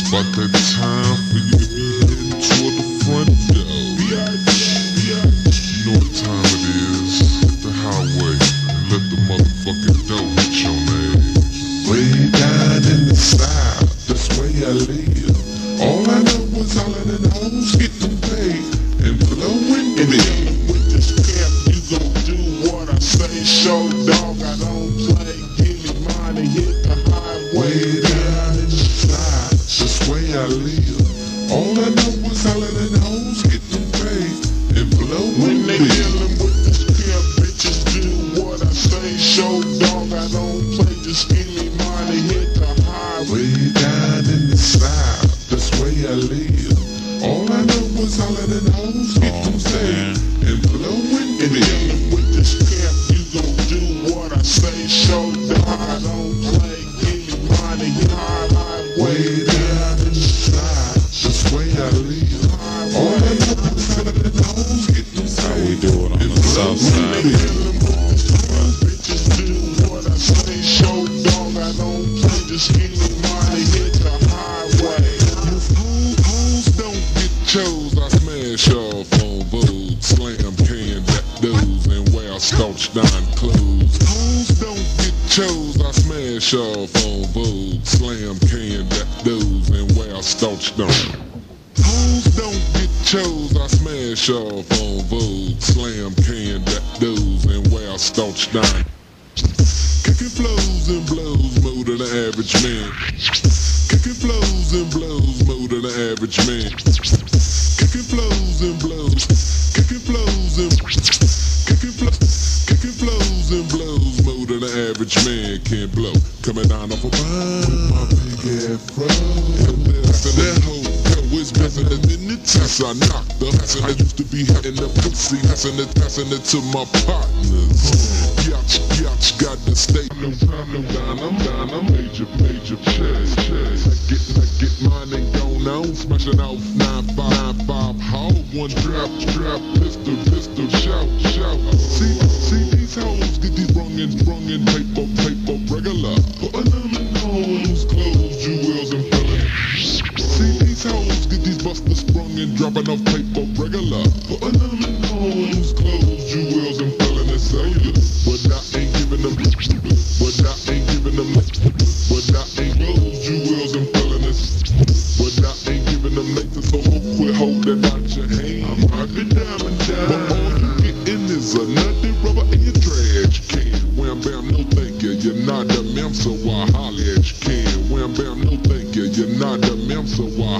It's about that time for you to be heading toward the front door. You know what time it is. Hit the highway and let the motherfucking dough hit your name. Way down in the south, that's where I live. All I know was hollering and hoes When they dealing with this bitches do what I say. Show dog, I don't play. Just give down clothes. Don't get chose, I smash off on Vogue, slam can that doze and wear starch down. Hoes don't get chose, I smash off on Vogue, slam can that doze and wear starch down. Kicking flows and blows more than the average man. Kicking flows and blows more than the average man. Kicking flows and blows. Kicking flows and kicking flows. Kicking flows and blows more than the average man can blow. Coming down off a with my big hoe. Better than the test I knocked her. And I used to be hitting the pussy, passing it, passing it to my partners. Yacht, yacht, got the time, no down, I'm down, I'm major, major. I get, get mine and gone on, smashing off nine five, nine five, how one drop, drop, pistol, pistol, shout, shout. See, see these hoes get these rungin', rungin', paper, paper, regular. Putting them and dropping off paper regular. Putting them in homes, clothes, jewels, and felon and cellular. But I ain't giving them, but I ain't giving them, but I ain't clothes, jewels, and felon and But I ain't giving them laces, so hope quit holding out your hand. I'm rocking diamond down. But all you getting is a nutty rubber in your trash can. Wham bam, no thank you, you're not the mem, so I holler at you can. Wham bam, no thank you, you're not the mem, so I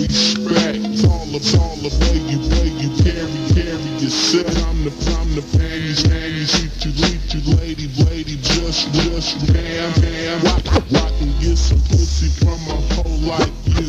respect. All, it's all you, way you carry, carry yourself. I'm the, I'm the panties, panties, treat you, treat you, lady, lady, just, just, damn. Why, why can get some pussy from a hoe like you?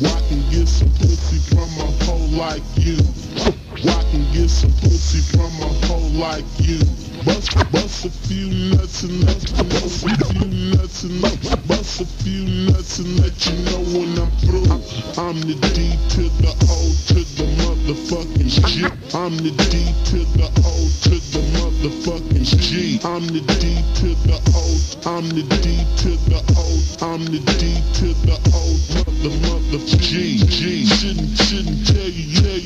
Why can get some pussy from a hoe like you? Why can get some pussy from a hoe like you? Bust, bust a few nuts and let bust a few nuts and let bust a few nuts and let you know when I'm through. I'm the D to the O to the motherfucking G. I'm the D to the O to the motherfucking G. I'm the D to the O. I'm the D to the O. I'm the D to the O. Mother mother G G. Shouldn't shouldn't tell you tell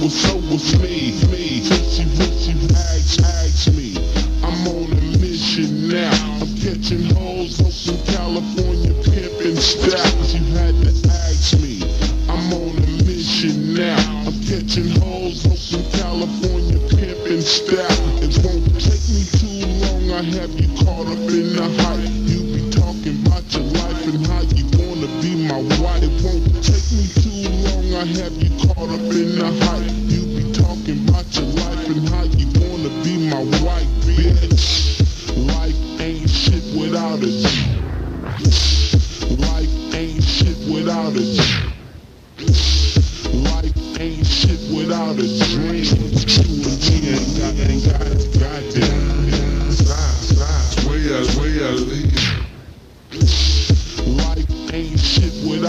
what's so was me me. Since you asked asked me, I'm on a mission now. I'm catching hoes up in California, pimping stacks. You had to ask me. I'm on a mission now. I'm catching hoes up in California, pimping stacks. It won't take me too long. I have you caught up in the hype. You be talking about your life and how you wanna be my wife. It won't take. I have you caught up in the hype. You be talking about your life and how you wanna be my wife, bitch. Life ain't shit without a G. Life ain't shit without a G. Life ain't shit without a G.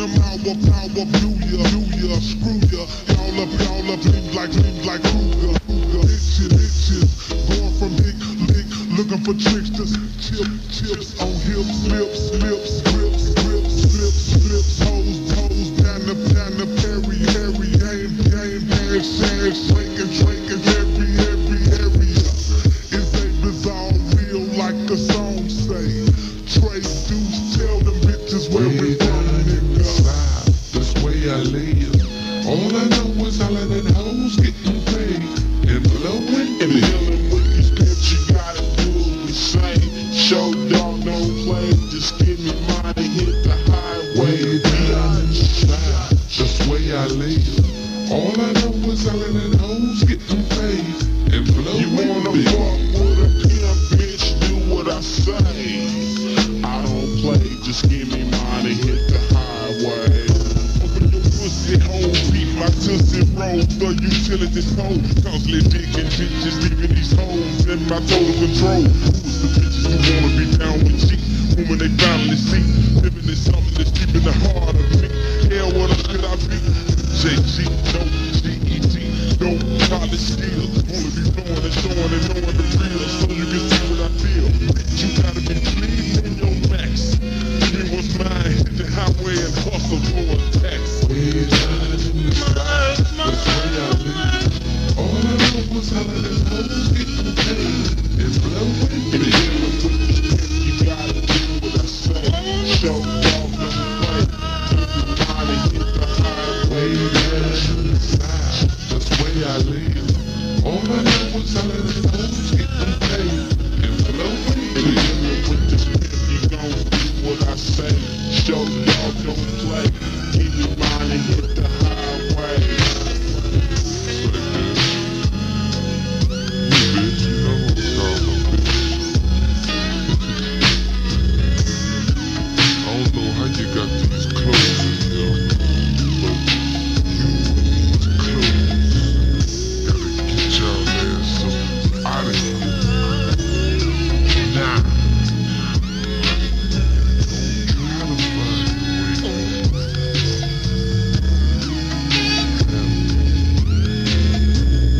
in power, power, blew ya, blew ya, screw ya. Y'all up, y'all up, live like, live like Kruger, Kruger. Bitches, bitches, born from hick, lick, looking for tricksters. Tip, chips on hips, lips, lips, grips, grips, slips, slips, toes, toes, down the, down the, parry, parry, game, game, ass, ass, chillin' at this pole. Constantly dick and bitches leaving these holes in my total control. trying to get the